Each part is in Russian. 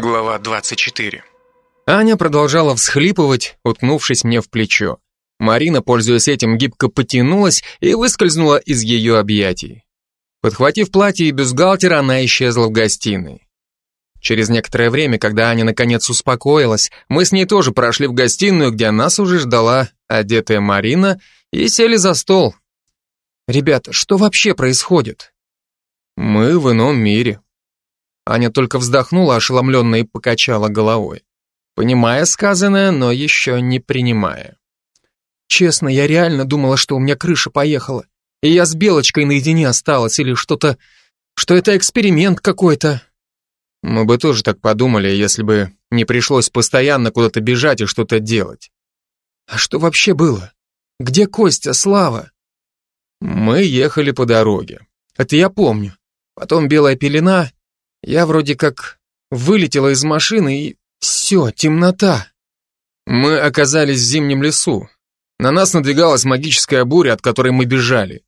Глава 24. Аня продолжала всхлипывать, уткнувшись мне в плечо. Марина, пользуясь этим, гибко потянулась и выскользнула из ее объятий. Подхватив платье и бюстгальтер, она исчезла в гостиной. Через некоторое время, когда Аня наконец успокоилась, мы с ней тоже прошли в гостиную, где нас уже ждала одетая Марина, и сели за стол. «Ребята, что вообще происходит?» «Мы в ином мире», Аня только вздохнула ошеломленно и покачала головой. Понимая сказанное, но еще не принимая. Честно, я реально думала, что у меня крыша поехала. И я с Белочкой наедине осталась, или что-то... Что это эксперимент какой-то. Мы бы тоже так подумали, если бы не пришлось постоянно куда-то бежать и что-то делать. А что вообще было? Где Костя, Слава? Мы ехали по дороге. Это я помню. Потом белая пелена, я вроде как вылетела из машины и все, темнота. Мы оказались в зимнем лесу. На нас надвигалась магическая буря, от которой мы бежали.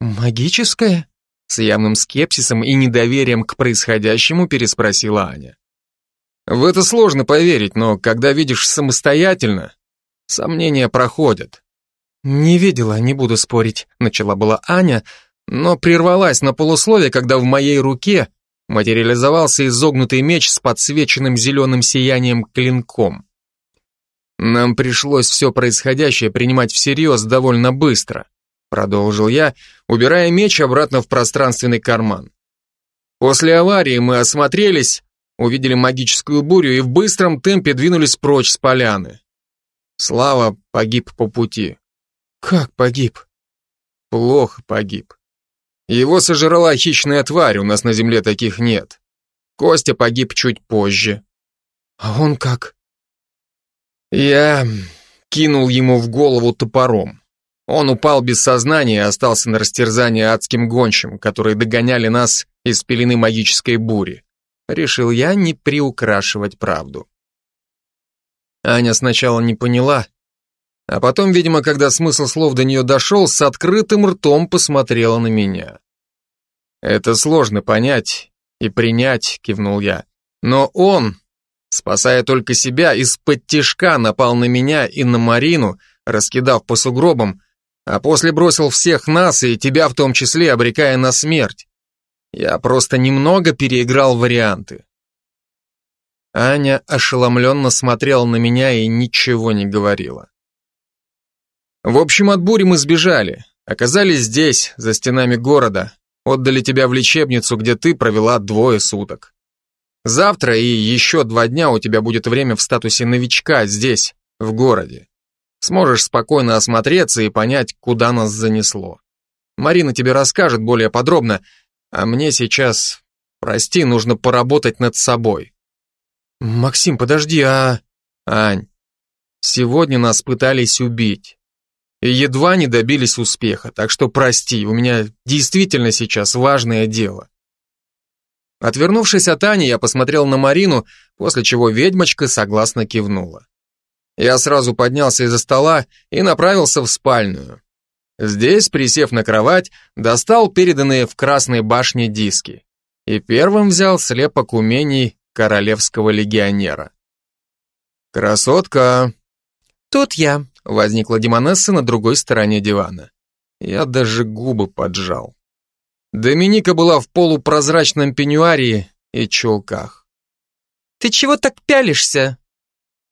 Магическая? С явным скепсисом и недоверием к происходящему переспросила Аня. В это сложно поверить, но когда видишь самостоятельно, сомнения проходят. Не видела, не буду спорить, начала была Аня, но прервалась на полусловие, когда в моей руке материализовался изогнутый меч с подсвеченным зеленым сиянием клинком. Нам пришлось все происходящее принимать всерьез довольно быстро, продолжил я, убирая меч обратно в пространственный карман. После аварии мы осмотрелись, увидели магическую бурю и в быстром темпе двинулись прочь с поляны. Слава погиб по пути. Как погиб? Плохо погиб. Его сожрала хищная тварь, у нас на земле таких нет. Костя погиб чуть позже. А он как? Я кинул ему в голову топором. Он упал без сознания и остался на растерзании адским гончим, которые догоняли нас из пелены магической бури. Решил я не приукрашивать правду. Аня сначала не поняла, а потом, видимо, когда смысл слов до нее дошел, с открытым ртом посмотрела на меня. «Это сложно понять и принять», — кивнул я. «Но он, спасая только себя, из-под тишка напал на меня и на Марину, раскидав по сугробам, а после бросил всех нас и тебя в том числе, обрекая на смерть. Я просто немного переиграл варианты». Аня ошеломленно смотрела на меня и ничего не говорила. В общем, от бури мы сбежали. Оказались здесь, за стенами города. Отдали тебя в лечебницу, где ты провела двое суток. Завтра и еще два дня у тебя будет время в статусе новичка здесь, в городе. Сможешь спокойно осмотреться и понять, куда нас занесло. Марина тебе расскажет более подробно, а мне сейчас, прости, нужно поработать над собой. Максим, подожди, а... Ань, сегодня нас пытались убить едва не добились успеха, так что прости, у меня действительно сейчас важное дело. Отвернувшись от Ани, я посмотрел на Марину, после чего ведьмочка согласно кивнула. Я сразу поднялся из-за стола и направился в спальную. Здесь, присев на кровать, достал переданные в Красной башне диски и первым взял слепок умений королевского легионера. «Красотка!» «Тут я», возникла Демонесса на другой стороне дивана. Я даже губы поджал. Доминика была в полупрозрачном пеньюаре и чулках. «Ты чего так пялишься?»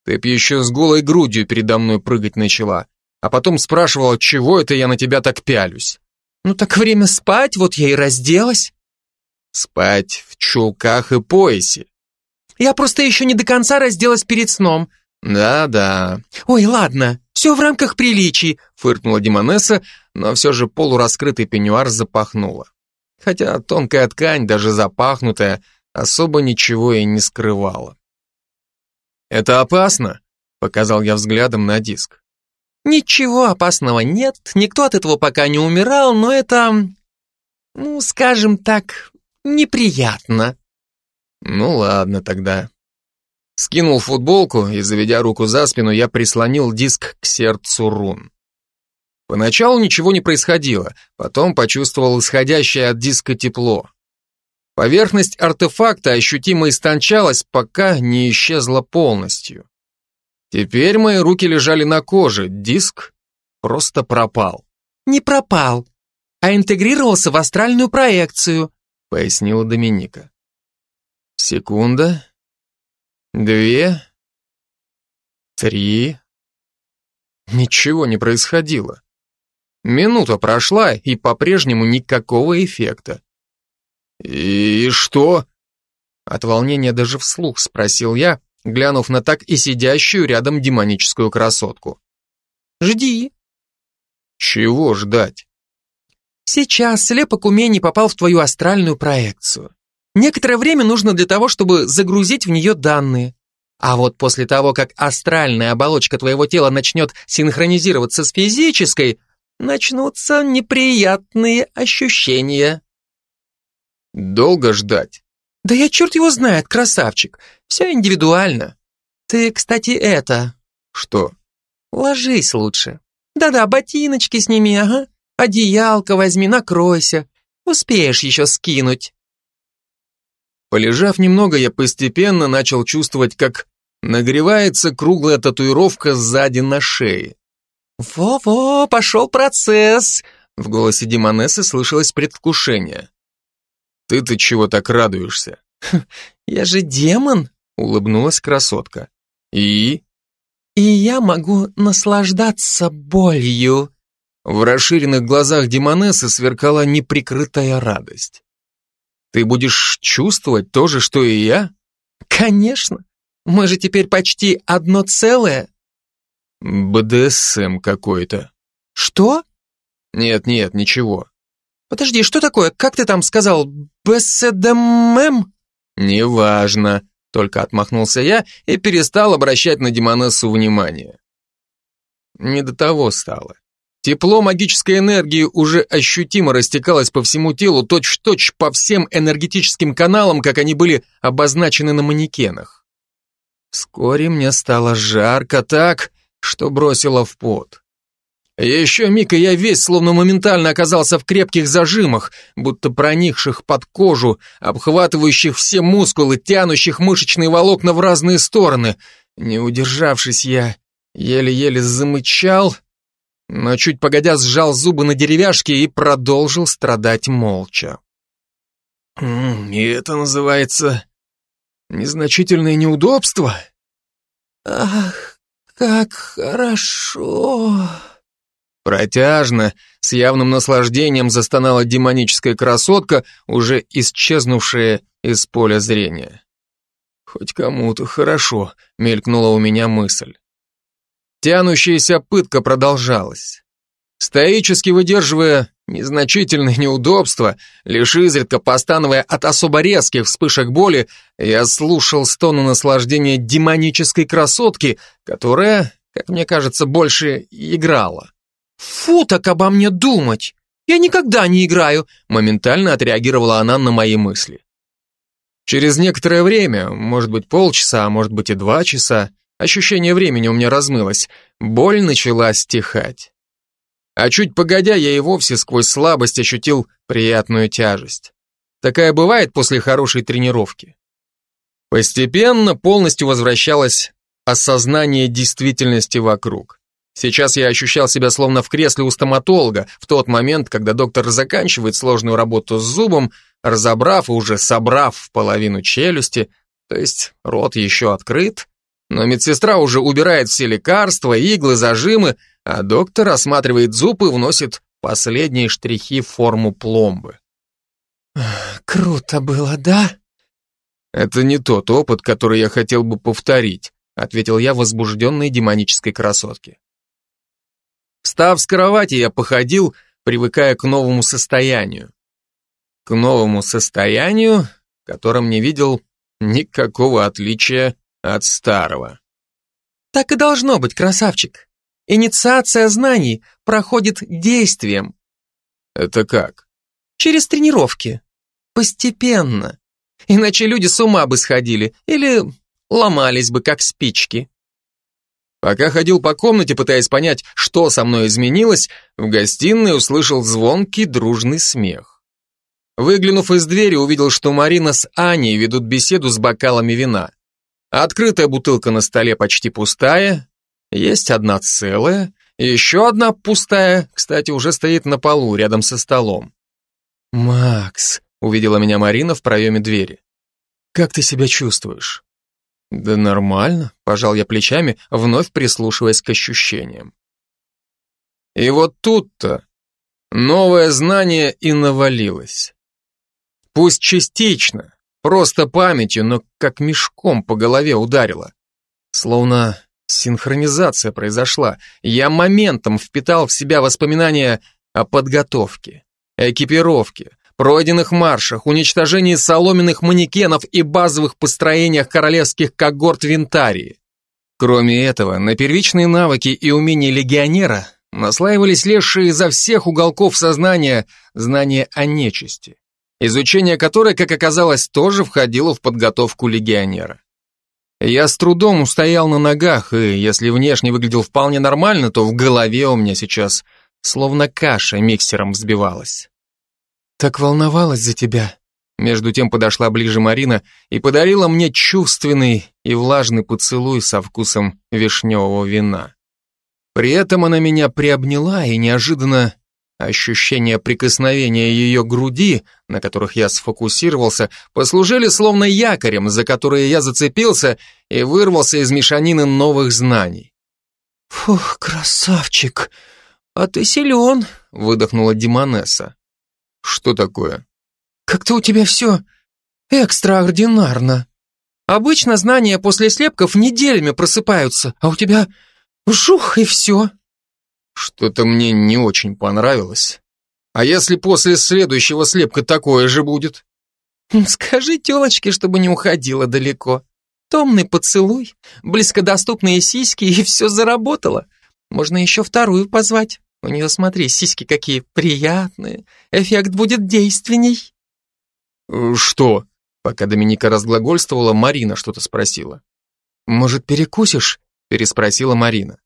Ты б еще с голой грудью передо мной прыгать начала, а потом спрашивала, чего это я на тебя так пялюсь. «Ну так время спать, вот я и разделась». «Спать в чулках и поясе». «Я просто еще не до конца разделась перед сном». «Да-да». «Ой, ладно, все в рамках приличий», — фыркнула Димонесса, но все же полураскрытый пеньюар запахнула. Хотя тонкая ткань, даже запахнутая, особо ничего и не скрывала. «Это опасно», — показал я взглядом на диск. «Ничего опасного нет, никто от этого пока не умирал, но это, ну, скажем так, неприятно». «Ну ладно тогда», Скинул футболку и, заведя руку за спину, я прислонил диск к сердцу рун. Поначалу ничего не происходило, потом почувствовал исходящее от диска тепло. Поверхность артефакта ощутимо истончалась, пока не исчезла полностью. Теперь мои руки лежали на коже, диск просто пропал. «Не пропал, а интегрировался в астральную проекцию», пояснила Доминика. Секунда, две, три. Ничего не происходило. Минута прошла, и по-прежнему никакого эффекта. «И что?» От волнения даже вслух спросил я, глянув на так и сидящую рядом демоническую красотку. «Жди». «Чего ждать?» «Сейчас слепок умений попал в твою астральную проекцию. Некоторое время нужно для того, чтобы загрузить в нее данные. А вот после того, как астральная оболочка твоего тела начнет синхронизироваться с физической, начнутся неприятные ощущения». Долго ждать? Да я черт его знает, красавчик. Все индивидуально. Ты, кстати, это... Что? Ложись лучше. Да-да, ботиночки сними, ага. Одеялко возьми, накройся. Успеешь еще скинуть. Полежав немного, я постепенно начал чувствовать, как нагревается круглая татуировка сзади на шее. «Во-во, пошел процесс!» В голосе Димонесы слышалось предвкушение. «Ты-то чего так радуешься?» «Я же демон», — улыбнулась красотка. «И?» «И я могу наслаждаться болью». В расширенных глазах Демонессы сверкала неприкрытая радость. «Ты будешь чувствовать то же, что и я?» «Конечно. Мы же теперь почти одно целое». «БДСМ какой-то». «Что?» «Нет-нет, ничего. Подожди, что такое? Как ты там сказал? БСДММ? Неважно, только отмахнулся я и перестал обращать на Демонессу внимание. Не до того стало. Тепло магической энергии уже ощутимо растекалось по всему телу, точь-в-точь -точь по всем энергетическим каналам, как они были обозначены на манекенах. Вскоре мне стало жарко так, что бросило в пот. Еще миг, и я весь словно моментально оказался в крепких зажимах, будто проникших под кожу, обхватывающих все мускулы, тянущих мышечные волокна в разные стороны. Не удержавшись, я еле-еле замычал, но чуть погодя сжал зубы на деревяшке и продолжил страдать молча. «И это называется незначительное неудобство?» «Ах, как хорошо!» Протяжно, с явным наслаждением застонала демоническая красотка, уже исчезнувшая из поля зрения. «Хоть кому-то хорошо», — мелькнула у меня мысль. Тянущаяся пытка продолжалась. Стоически выдерживая незначительные неудобства, лишь изредка постановая от особо резких вспышек боли, я слушал стоны наслаждения демонической красотки, которая, как мне кажется, больше играла. «Фу так обо мне думать! Я никогда не играю!» Моментально отреагировала она на мои мысли. Через некоторое время, может быть полчаса, а может быть и два часа, ощущение времени у меня размылось, боль начала стихать. А чуть погодя, я и вовсе сквозь слабость ощутил приятную тяжесть. Такая бывает после хорошей тренировки. Постепенно полностью возвращалось осознание действительности вокруг. Сейчас я ощущал себя словно в кресле у стоматолога, в тот момент, когда доктор заканчивает сложную работу с зубом, разобрав и уже собрав половину челюсти, то есть рот еще открыт, но медсестра уже убирает все лекарства, иглы, зажимы, а доктор осматривает зуб и вносит последние штрихи в форму пломбы. «Круто было, да?» «Это не тот опыт, который я хотел бы повторить», ответил я возбужденной демонической красотке. Встав с кровати, я походил, привыкая к новому состоянию. К новому состоянию, в котором не видел никакого отличия от старого. Так и должно быть, красавчик. Инициация знаний проходит действием. Это как? Через тренировки. Постепенно. Иначе люди с ума бы сходили или ломались бы, как спички. Пока ходил по комнате, пытаясь понять, что со мной изменилось, в гостиной услышал звонкий дружный смех. Выглянув из двери, увидел, что Марина с Аней ведут беседу с бокалами вина. Открытая бутылка на столе почти пустая, есть одна целая, еще одна пустая, кстати, уже стоит на полу рядом со столом. «Макс», — увидела меня Марина в проеме двери. «Как ты себя чувствуешь?» «Да нормально», — пожал я плечами, вновь прислушиваясь к ощущениям. И вот тут-то новое знание и навалилось. Пусть частично, просто памятью, но как мешком по голове ударило. Словно синхронизация произошла. Я моментом впитал в себя воспоминания о подготовке, экипировке, пройденных маршах, уничтожении соломенных манекенов и базовых построениях королевских когорт Винтарии. Кроме этого, на первичные навыки и умения легионера наслаивались лезшие изо всех уголков сознания знания о нечисти, изучение которой, как оказалось, тоже входило в подготовку легионера. Я с трудом устоял на ногах, и если внешне выглядел вполне нормально, то в голове у меня сейчас словно каша миксером взбивалась. Так волновалась за тебя. Между тем подошла ближе Марина и подарила мне чувственный и влажный поцелуй со вкусом вишневого вина. При этом она меня приобняла, и неожиданно ощущение прикосновения ее груди, на которых я сфокусировался, послужили словно якорем, за которые я зацепился и вырвался из мешанины новых знаний. «Фух, красавчик, а ты силен», — выдохнула Димонесса. Что такое? Как-то у тебя все экстраординарно. Обычно знания после слепков неделями просыпаются, а у тебя жух и все. Что-то мне не очень понравилось. А если после следующего слепка такое же будет? Скажи телочке, чтобы не уходила далеко. Томный поцелуй, близкодоступные сиськи, и все заработало. Можно еще вторую позвать. У нее, смотри, сиськи какие приятные. Эффект будет действенней. Э, что? Пока Доминика разглагольствовала, Марина что-то спросила. Может, перекусишь? Переспросила Марина.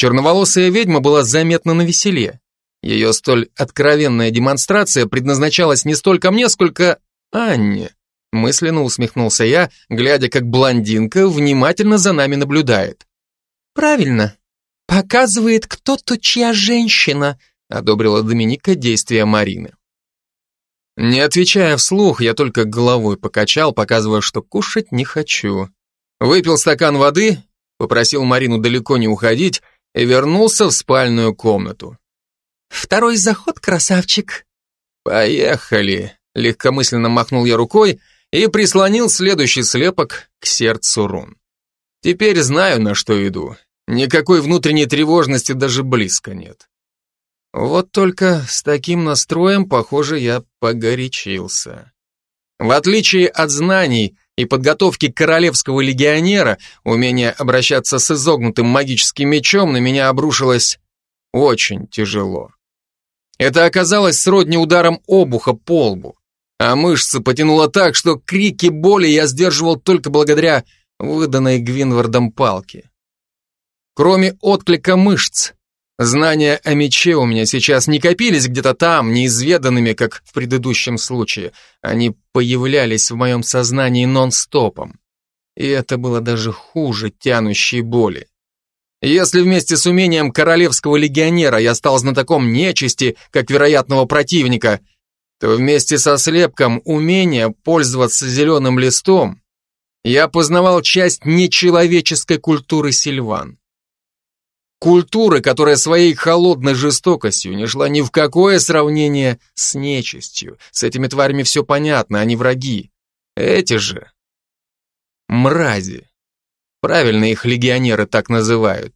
Черноволосая ведьма была заметно навеселе. Ее столь откровенная демонстрация предназначалась не столько мне, сколько Анне. Мысленно усмехнулся я, глядя, как блондинка внимательно за нами наблюдает. Правильно, «Показывает кто-то, чья женщина», — одобрила Доминика действия Марины. Не отвечая вслух, я только головой покачал, показывая, что кушать не хочу. Выпил стакан воды, попросил Марину далеко не уходить и вернулся в спальную комнату. «Второй заход, красавчик!» «Поехали!» — легкомысленно махнул я рукой и прислонил следующий слепок к сердцу рун. «Теперь знаю, на что иду, Никакой внутренней тревожности даже близко нет. Вот только с таким настроем, похоже, я погорячился. В отличие от знаний и подготовки королевского легионера, умение обращаться с изогнутым магическим мечом на меня обрушилось очень тяжело. Это оказалось сродни ударом обуха по лбу, а мышцы потянуло так, что крики боли я сдерживал только благодаря выданной Гвинвардом палке. Кроме отклика мышц, знания о мече у меня сейчас не копились где-то там, неизведанными, как в предыдущем случае. Они появлялись в моем сознании нон-стопом. И это было даже хуже тянущей боли. Если вместе с умением королевского легионера я стал знатоком нечисти, как вероятного противника, то вместе со слепком умения пользоваться зеленым листом я познавал часть нечеловеческой культуры сильван. Культуры, которая своей холодной жестокостью не шла ни в какое сравнение с нечистью. С этими тварями все понятно, они враги. Эти же мрази. Правильно их легионеры так называют.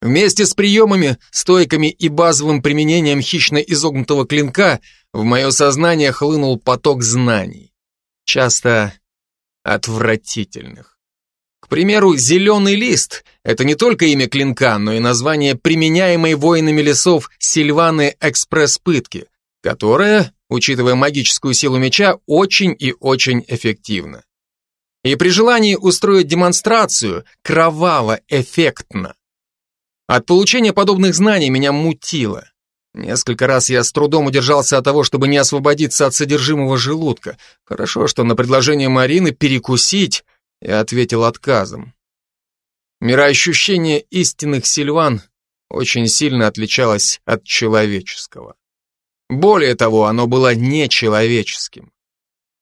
Вместе с приемами, стойками и базовым применением хищно изогнутого клинка в мое сознание хлынул поток знаний. Часто отвратительных примеру, зеленый лист – это не только имя клинка, но и название применяемой воинами лесов Сильваны экспресс-пытки, которая, учитывая магическую силу меча, очень и очень эффективна. И при желании устроить демонстрацию кроваво-эффектно. От получения подобных знаний меня мутило. Несколько раз я с трудом удержался от того, чтобы не освободиться от содержимого желудка. Хорошо, что на предложение Марины перекусить я ответил отказом. Мироощущение истинных сильван очень сильно отличалось от человеческого. Более того, оно было нечеловеческим.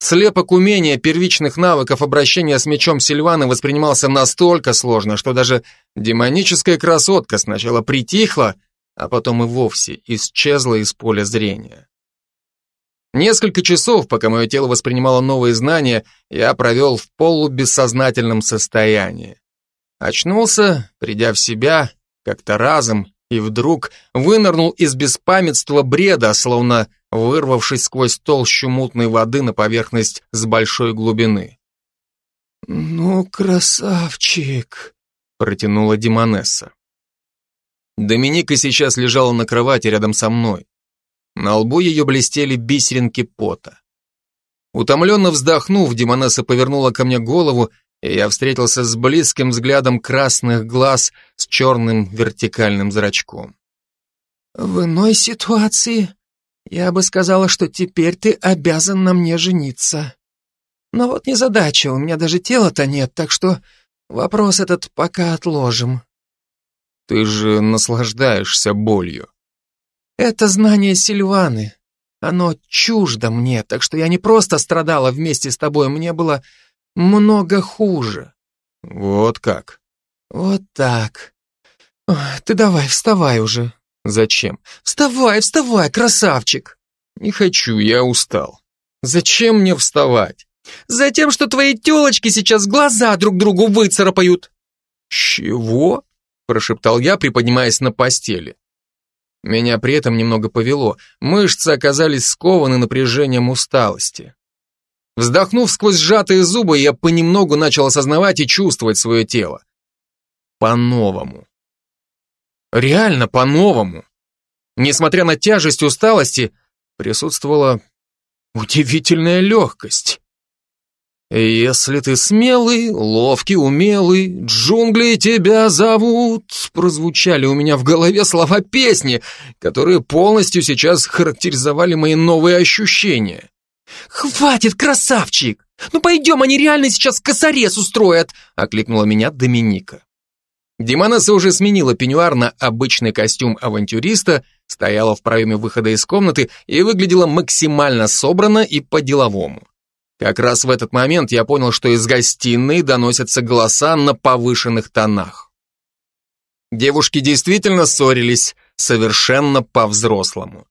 Слепок умения первичных навыков обращения с мечом Сильвана воспринимался настолько сложно, что даже демоническая красотка сначала притихла, а потом и вовсе исчезла из поля зрения. Несколько часов, пока мое тело воспринимало новые знания, я провел в полубессознательном состоянии. Очнулся, придя в себя, как-то разом, и вдруг вынырнул из беспамятства бреда, словно вырвавшись сквозь толщу мутной воды на поверхность с большой глубины. «Ну, красавчик!» — протянула Димонесса. Доминика сейчас лежала на кровати рядом со мной. На лбу ее блестели бисеринки пота. Утомленно вздохнув, Димонесса повернула ко мне голову, и я встретился с близким взглядом красных глаз с черным вертикальным зрачком. «В иной ситуации я бы сказала, что теперь ты обязан на мне жениться. Но вот незадача, у меня даже тела-то нет, так что вопрос этот пока отложим. Ты же наслаждаешься болью. Это знание Сильваны. Оно чуждо мне, так что я не просто страдала вместе с тобой, мне было много хуже. Вот как? Вот так. Ты давай, вставай уже. Зачем? Вставай, вставай, красавчик. Не хочу, я устал. Зачем мне вставать? Затем, что твои телочки сейчас глаза друг другу выцарапают. Чего? Прошептал я, приподнимаясь на постели. Меня при этом немного повело. Мышцы оказались скованы напряжением усталости. Вздохнув сквозь сжатые зубы, я понемногу начал осознавать и чувствовать свое тело. По-новому. Реально по-новому. Несмотря на тяжесть усталости, присутствовала удивительная легкость. «Если ты смелый, ловкий, умелый, джунгли тебя зовут», прозвучали у меня в голове слова песни, которые полностью сейчас характеризовали мои новые ощущения. «Хватит, красавчик! Ну пойдем, они реально сейчас косарец устроят!» окликнула меня Доминика. Демонесса уже сменила пеньюар на обычный костюм авантюриста, стояла в проеме выхода из комнаты и выглядела максимально собрано и по-деловому. Как раз в этот момент я понял, что из гостиной доносятся голоса на повышенных тонах. Девушки действительно ссорились, совершенно по-взрослому.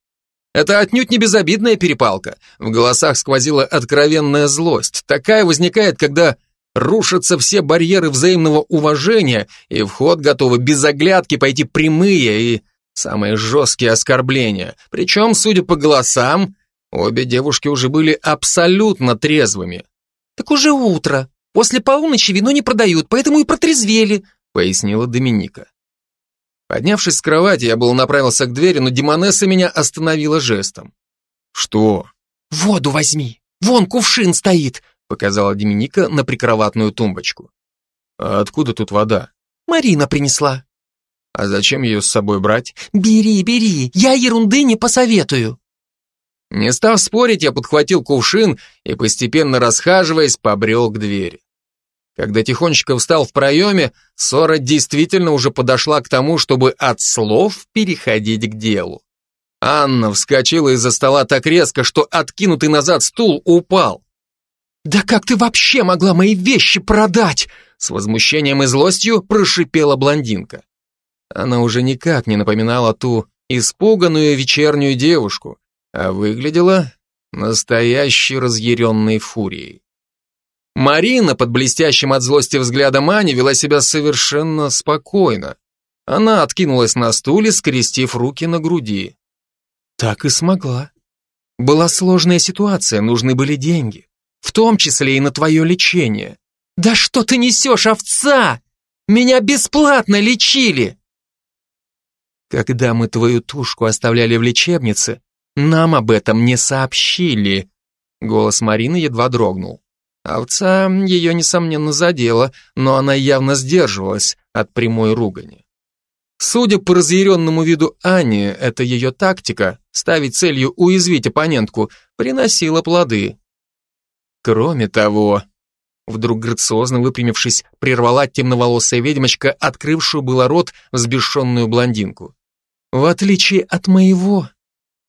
Это отнюдь не безобидная перепалка. В голосах сквозила откровенная злость. Такая возникает, когда рушатся все барьеры взаимного уважения, и в ход готовы без оглядки пойти прямые и самые жесткие оскорбления. Причем, судя по голосам, обе девушки уже были абсолютно трезвыми. «Так уже утро. После полуночи вино не продают, поэтому и протрезвели», пояснила Доминика. Поднявшись с кровати, я был направился к двери, но Димонесса меня остановила жестом. «Что?» «Воду возьми. Вон кувшин стоит», показала Доминика на прикроватную тумбочку. «А откуда тут вода?» «Марина принесла». «А зачем ее с собой брать?» «Бери, бери, я ерунды не посоветую». Не став спорить, я подхватил кувшин и, постепенно расхаживаясь, побрел к двери. Когда тихонечко встал в проеме, ссора действительно уже подошла к тому, чтобы от слов переходить к делу. Анна вскочила из-за стола так резко, что откинутый назад стул упал. «Да как ты вообще могла мои вещи продать?» С возмущением и злостью прошипела блондинка. Она уже никак не напоминала ту испуганную вечернюю девушку, а выглядела настоящей разъяренной фурией. Марина под блестящим от злости взглядом Ани вела себя совершенно спокойно. Она откинулась на стуле, скрестив руки на груди. Так и смогла. Была сложная ситуация, нужны были деньги. В том числе и на твое лечение. Да что ты несешь, овца? Меня бесплатно лечили! Когда мы твою тушку оставляли в лечебнице, нам об этом не сообщили. Голос Марины едва дрогнул. Овца ее, несомненно, задела, но она явно сдерживалась от прямой ругани. Судя по разъяренному виду Ани, это ее тактика – ставить целью уязвить оппонентку – приносила плоды. Кроме того, вдруг грациозно выпрямившись, прервала темноволосая ведьмочка, открывшую было рот взбешенную блондинку. В отличие от моего,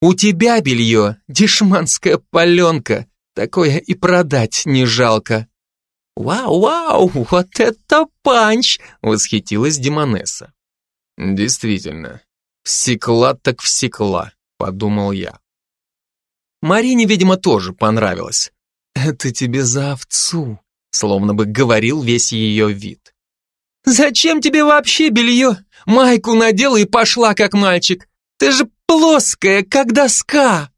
у тебя белье, дешманская паленка, такое и продать не жалко. «Вау-вау, вот это панч!» — восхитилась Демонесса. «Действительно, всекла так всекла», — подумал я. Марине, видимо, тоже понравилось. «Это тебе за овцу», — словно бы говорил весь ее вид. «Зачем тебе вообще белье? Майку надела и пошла, как мальчик. Ты же плоская, как доска!»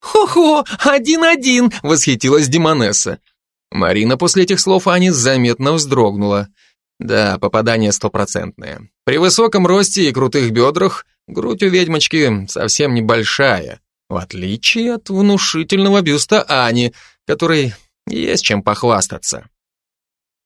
«Хо-хо, один-один!» — восхитилась Демонесса. Марина после этих слов Ани заметно вздрогнула. Да, попадание стопроцентное. При высоком росте и крутых бедрах грудь у ведьмочки совсем небольшая, в отличие от внушительного бюста Ани, которой есть чем похвастаться.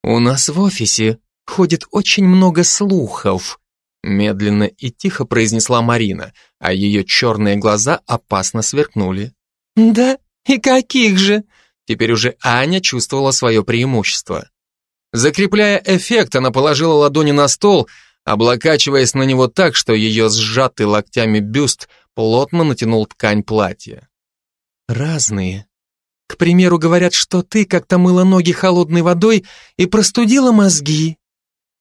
«У нас в офисе ходит очень много слухов», медленно и тихо произнесла Марина, а ее черные глаза опасно сверкнули. «Да? И каких же?» Теперь уже Аня чувствовала свое преимущество. Закрепляя эффект, она положила ладони на стол, облокачиваясь на него так, что ее сжатый локтями бюст плотно натянул ткань платья. «Разные. К примеру, говорят, что ты как-то мыла ноги холодной водой и простудила мозги».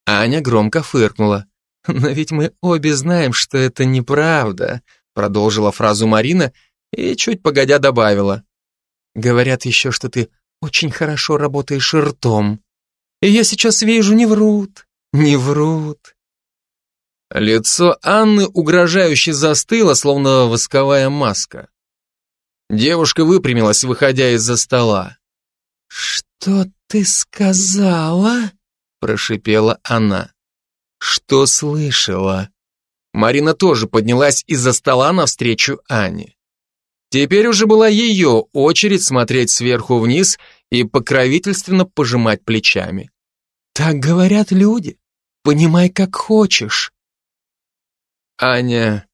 Аня громко фыркнула. «Но ведь мы обе знаем, что это неправда», продолжила фразу Марина и чуть погодя добавила. Говорят еще, что ты очень хорошо работаешь ртом. И я сейчас вижу, не врут, не врут. Лицо Анны угрожающе застыло, словно восковая маска. Девушка выпрямилась, выходя из-за стола. «Что ты сказала?» – прошипела она. «Что слышала?» Марина тоже поднялась из-за стола навстречу Ане. Теперь уже была ее очередь смотреть сверху вниз и покровительственно пожимать плечами. «Так говорят люди. Понимай, как хочешь». Аня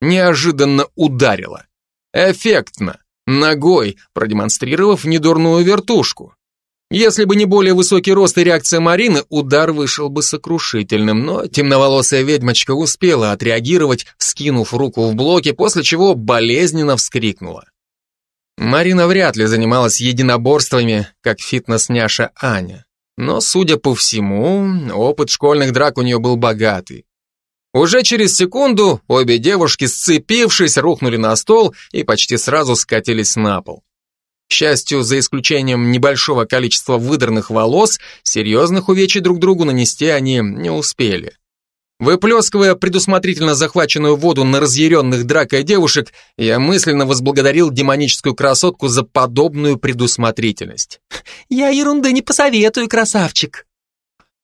неожиданно ударила. Эффектно, ногой, продемонстрировав недурную вертушку. Если бы не более высокий рост и реакция Марины, удар вышел бы сокрушительным, но темноволосая ведьмочка успела отреагировать, вскинув руку в блоке, после чего болезненно вскрикнула. Марина вряд ли занималась единоборствами, как фитнес-няша Аня. Но, судя по всему, опыт школьных драк у нее был богатый. Уже через секунду обе девушки, сцепившись, рухнули на стол и почти сразу скатились на пол. К счастью, за исключением небольшого количества выдранных волос, серьезных увечий друг другу нанести они не успели. Выплескивая предусмотрительно захваченную воду на разъяренных дракой девушек, я мысленно возблагодарил демоническую красотку за подобную предусмотрительность. «Я ерунды не посоветую, красавчик!»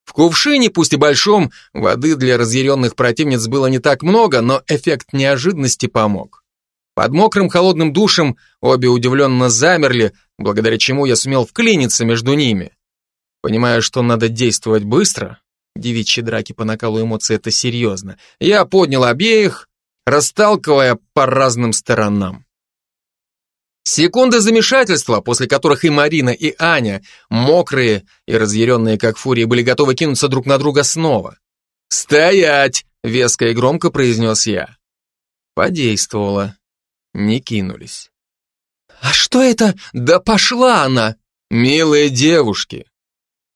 В кувшине, пусть и большом, воды для разъяренных противниц было не так много, но эффект неожиданности помог. Под мокрым холодным душем обе удивленно замерли, благодаря чему я сумел вклиниться между ними. Понимая, что надо действовать быстро, девичьи драки по накалу эмоций это серьезно, я поднял обеих, расталкивая по разным сторонам. Секунды замешательства, после которых и Марина, и Аня, мокрые и разъяренные как фурии, были готовы кинуться друг на друга снова. «Стоять!» — веско и громко произнес я. Подействовало не кинулись. «А что это? Да пошла она!» «Милые девушки,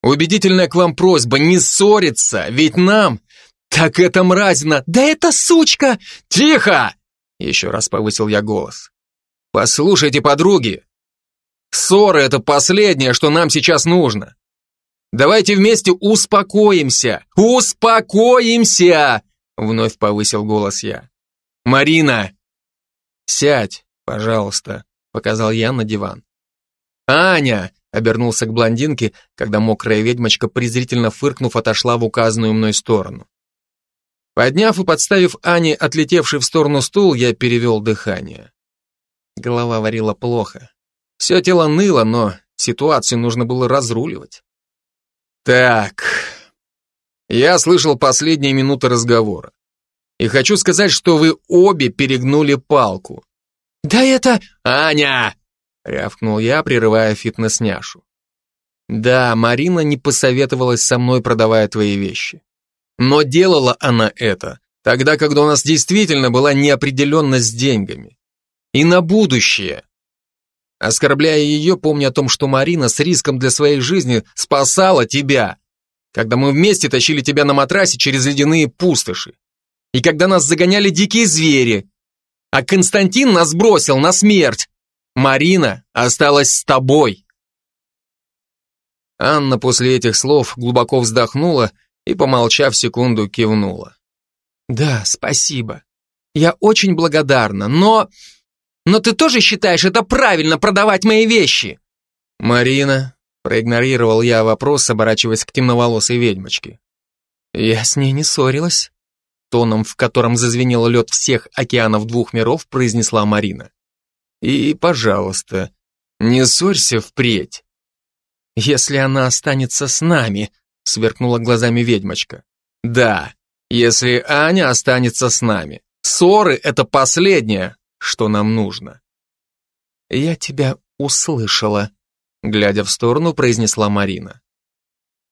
убедительная к вам просьба не ссориться, ведь нам...» «Так это мразина! Да это сучка!» «Тихо!» Еще раз повысил я голос. «Послушайте, подруги, ссора — это последнее, что нам сейчас нужно. Давайте вместе успокоимся! Успокоимся!» Вновь повысил голос я. «Марина, «Сядь, пожалуйста», — показал я на диван. «Аня!» — обернулся к блондинке, когда мокрая ведьмочка, презрительно фыркнув, отошла в указанную мной сторону. Подняв и подставив Ане отлетевший в сторону стул, я перевел дыхание. Голова варила плохо. Все тело ныло, но ситуацию нужно было разруливать. Так, я слышал последние минуты разговора. И хочу сказать, что вы обе перегнули палку. Да это... Аня! Рявкнул я, прерывая фитнес-няшу. Да, Марина не посоветовалась со мной, продавая твои вещи. Но делала она это, тогда, когда у нас действительно была неопределенность с деньгами. И на будущее. Оскорбляя ее, помни о том, что Марина с риском для своей жизни спасала тебя, когда мы вместе тащили тебя на матрасе через ледяные пустоши. И когда нас загоняли дикие звери. А Константин нас бросил на смерть. Марина осталась с тобой. Анна после этих слов глубоко вздохнула и, помолчав секунду, кивнула. «Да, спасибо. Я очень благодарна, но... Но ты тоже считаешь это правильно продавать мои вещи?» «Марина», — проигнорировал я вопрос, оборачиваясь к темноволосой ведьмочке. «Я с ней не ссорилась», — тоном, в котором зазвенел лед всех океанов двух миров, произнесла Марина. «И, пожалуйста, не ссорься впредь». «Если она останется с нами», — сверкнула глазами ведьмочка. «Да, если Аня останется с нами. Ссоры — это последнее, что нам нужно». «Я тебя услышала», — глядя в сторону, произнесла Марина.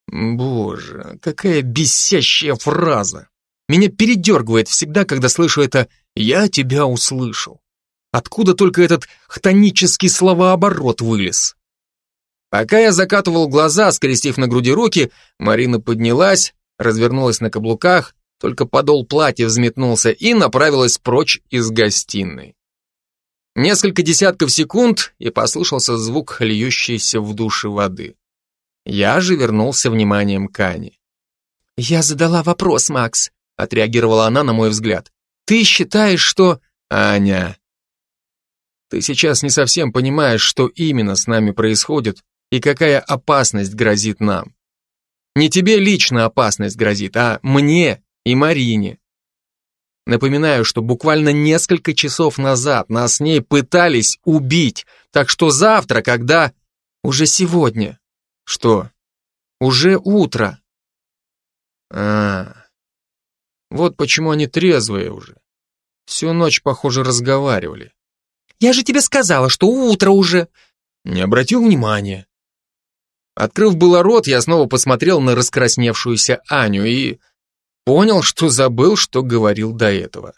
«Боже, какая бесящая фраза! Меня передергивает всегда, когда слышу это «я тебя услышал». Откуда только этот хтонический словооборот вылез? Пока я закатывал глаза, скрестив на груди руки, Марина поднялась, развернулась на каблуках, только подол платья взметнулся и направилась прочь из гостиной. Несколько десятков секунд, и послышался звук льющейся в душе воды. Я же вернулся вниманием к Ане. «Я задала вопрос, Макс», — отреагировала она на мой взгляд. «Ты считаешь, что...» «Аня, ты сейчас не совсем понимаешь, что именно с нами происходит и какая опасность грозит нам. Не тебе лично опасность грозит, а мне и Марине. Напоминаю, что буквально несколько часов назад нас с ней пытались убить, так что завтра, когда... Уже сегодня. Что? Уже утро. А, вот почему они трезвые уже. Всю ночь, похоже, разговаривали. Я же тебе сказала, что утро уже. Не обратил внимания. Открыв было рот, я снова посмотрел на раскрасневшуюся Аню и понял, что забыл, что говорил до этого.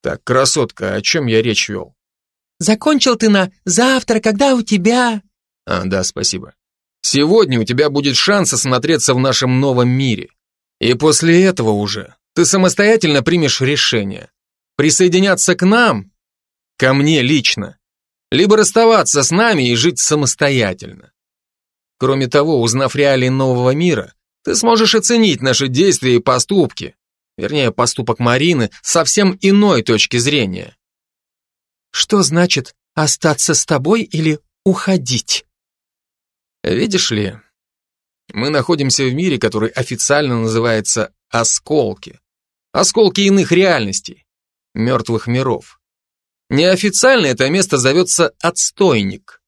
Так, красотка, о чем я речь вел? Закончил ты на завтра, когда у тебя... А, да, спасибо. Сегодня у тебя будет шанс осмотреться в нашем новом мире. И после этого уже ты самостоятельно примешь решение. Присоединяться к нам, ко мне лично, либо расставаться с нами и жить самостоятельно. Кроме того, узнав реалии нового мира, ты сможешь оценить наши действия и поступки, вернее, поступок Марины, совсем иной точки зрения. Что значит остаться с тобой или уходить? Видишь ли, мы находимся в мире, который официально называется осколки. Осколки иных реальностей, мертвых миров. Неофициально это место зовется отстойник.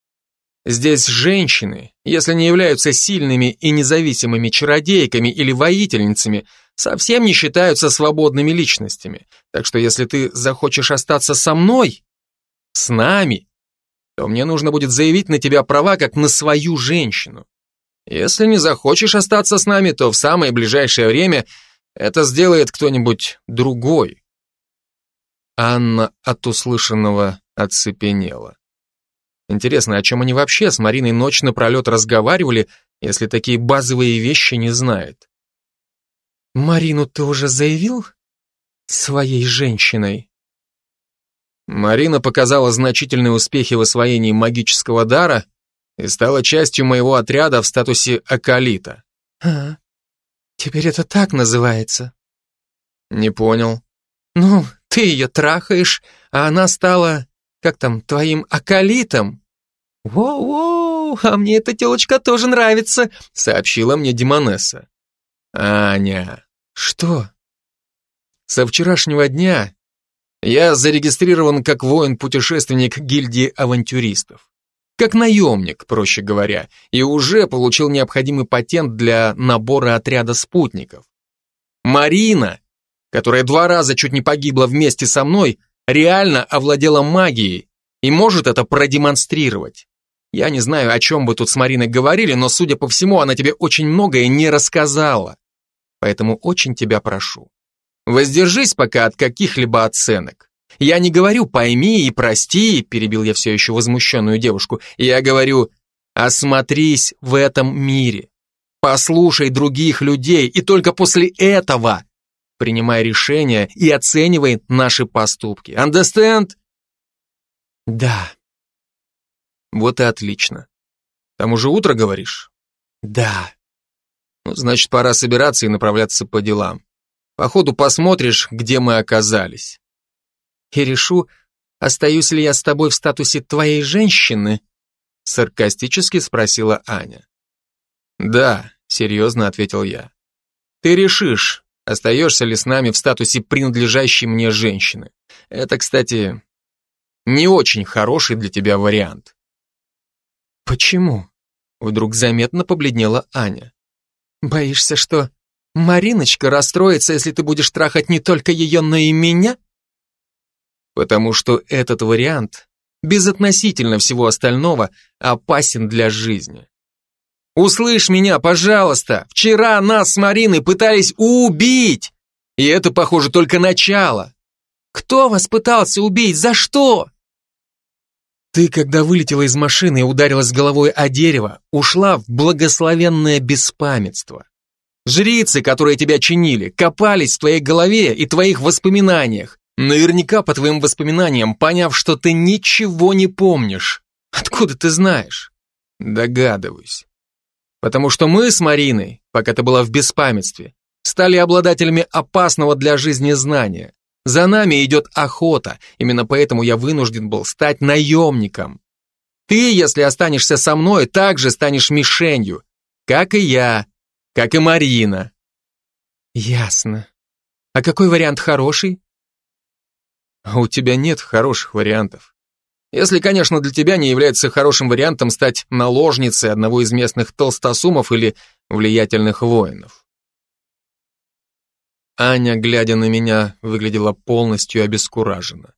Здесь женщины, если не являются сильными и независимыми чародейками или воительницами, совсем не считаются свободными личностями. Так что если ты захочешь остаться со мной, с нами, то мне нужно будет заявить на тебя права как на свою женщину. Если не захочешь остаться с нами, то в самое ближайшее время это сделает кто-нибудь другой. Анна от услышанного оцепенела. Интересно, о чем они вообще с Мариной ночь напролет разговаривали, если такие базовые вещи не знает? «Марину ты уже заявил? Своей женщиной?» Марина показала значительные успехи в освоении магического дара и стала частью моего отряда в статусе Акалита. «А, теперь это так называется?» «Не понял». «Ну, ты ее трахаешь, а она стала как там, твоим акалитом?» «Воу-воу, а мне эта телочка тоже нравится», сообщила мне Димонесса. «Аня». «Что?» «Со вчерашнего дня я зарегистрирован как воин-путешественник гильдии авантюристов. Как наемник, проще говоря, и уже получил необходимый патент для набора отряда спутников. Марина которая два раза чуть не погибла вместе со мной, реально овладела магией и может это продемонстрировать. Я не знаю, о чем бы тут с Мариной говорили, но, судя по всему, она тебе очень многое не рассказала. Поэтому очень тебя прошу. Воздержись пока от каких-либо оценок. Я не говорю «пойми и прости», перебил я все еще возмущенную девушку. Я говорю «осмотрись в этом мире». Послушай других людей, и только после этого принимай решения и оценивай наши поступки. Understand? Да. Вот и отлично. Там уже утро, говоришь? Да. Ну, значит, пора собираться и направляться по делам. Походу посмотришь, где мы оказались. И решу, остаюсь ли я с тобой в статусе твоей женщины? Саркастически спросила Аня. Да, серьезно ответил я. Ты решишь, остаешься ли с нами в статусе принадлежащей мне женщины. Это, кстати, не очень хороший для тебя вариант. Почему? Вдруг заметно побледнела Аня. Боишься, что Мариночка расстроится, если ты будешь трахать не только ее, но и меня? Потому что этот вариант, безотносительно всего остального, опасен для жизни. Услышь меня, пожалуйста. Вчера нас с Мариной пытались убить. И это, похоже, только начало. Кто вас пытался убить? За что? Ты, когда вылетела из машины и ударилась головой о дерево, ушла в благословенное беспамятство. Жрицы, которые тебя чинили, копались в твоей голове и твоих воспоминаниях. Наверняка по твоим воспоминаниям, поняв, что ты ничего не помнишь. Откуда ты знаешь? Догадываюсь. Потому что мы с Мариной, пока ты была в беспамятстве, стали обладателями опасного для жизни знания. За нами идет охота, именно поэтому я вынужден был стать наемником. Ты, если останешься со мной, также станешь мишенью, как и я, как и Марина. Ясно. А какой вариант хороший? А у тебя нет хороших вариантов. Если, конечно, для тебя не является хорошим вариантом стать наложницей одного из местных толстосумов или влиятельных воинов. Аня, глядя на меня, выглядела полностью обескуражена.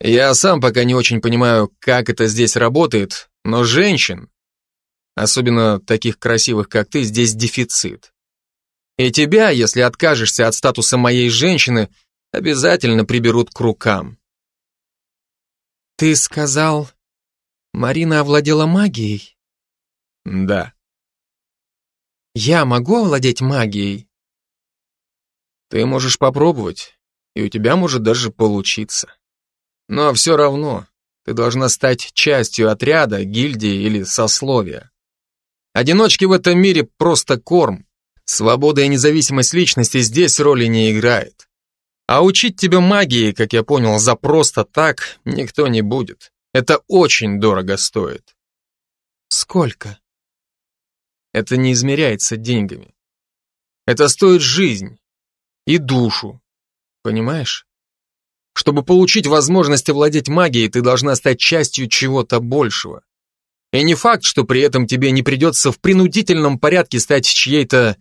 Я сам пока не очень понимаю, как это здесь работает, но женщин, особенно таких красивых, как ты, здесь дефицит. И тебя, если откажешься от статуса моей женщины, обязательно приберут к рукам. Ты сказал, Марина овладела магией? Да. Я могу овладеть магией? Ты можешь попробовать, и у тебя может даже получиться. Но все равно, ты должна стать частью отряда, гильдии или сословия. Одиночки в этом мире просто корм. Свобода и независимость личности здесь роли не играет. А учить тебя магии, как я понял, за просто так никто не будет. Это очень дорого стоит. Сколько? Это не измеряется деньгами. Это стоит жизнь и душу. Понимаешь? Чтобы получить возможность овладеть магией, ты должна стать частью чего-то большего. И не факт, что при этом тебе не придется в принудительном порядке стать чьей-то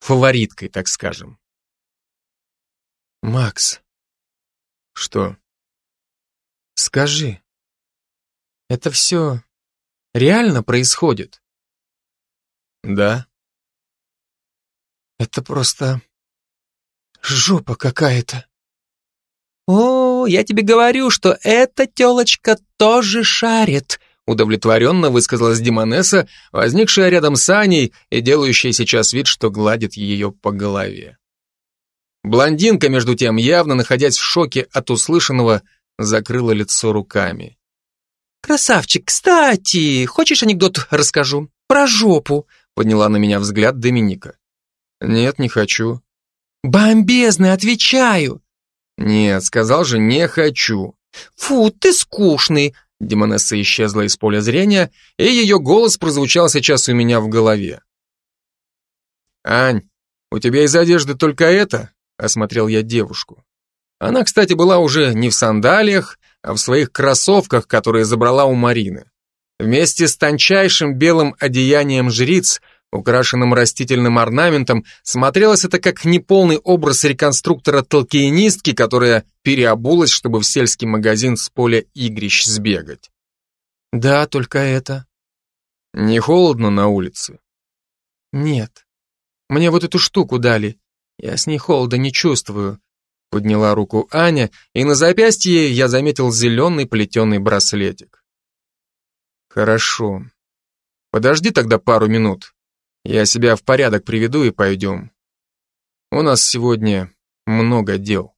фавориткой, так скажем. Макс. Что? Скажи. Это все реально происходит? Да. Это просто жопа какая-то. О, я тебе говорю, что эта телочка тоже шарит, удовлетворенно высказалась Димонеса, возникшая рядом с Аней и делающая сейчас вид, что гладит ее по голове. Блондинка, между тем, явно находясь в шоке от услышанного, закрыла лицо руками. «Красавчик, кстати, хочешь анекдот расскажу? Про жопу?» Подняла на меня взгляд Доминика. «Нет, не хочу». «Бомбезный, отвечаю!» «Нет, сказал же, не хочу». «Фу, ты скучный!» Демонесса исчезла из поля зрения, и ее голос прозвучал сейчас у меня в голове. «Ань, у тебя из одежды только это?» Осмотрел я девушку. Она, кстати, была уже не в сандалиях, а в своих кроссовках, которые забрала у Марины. Вместе с тончайшим белым одеянием жриц украшенным растительным орнаментом, смотрелось это как неполный образ реконструктора-толкиенистки, которая переобулась, чтобы в сельский магазин с поля игрищ сбегать. Да, только это. Не холодно на улице? Нет. Мне вот эту штуку дали. Я с ней холода не чувствую. Подняла руку Аня, и на запястье я заметил зеленый плетеный браслетик. Хорошо. Подожди тогда пару минут. Я себя в порядок приведу и пойдем. У нас сегодня много дел.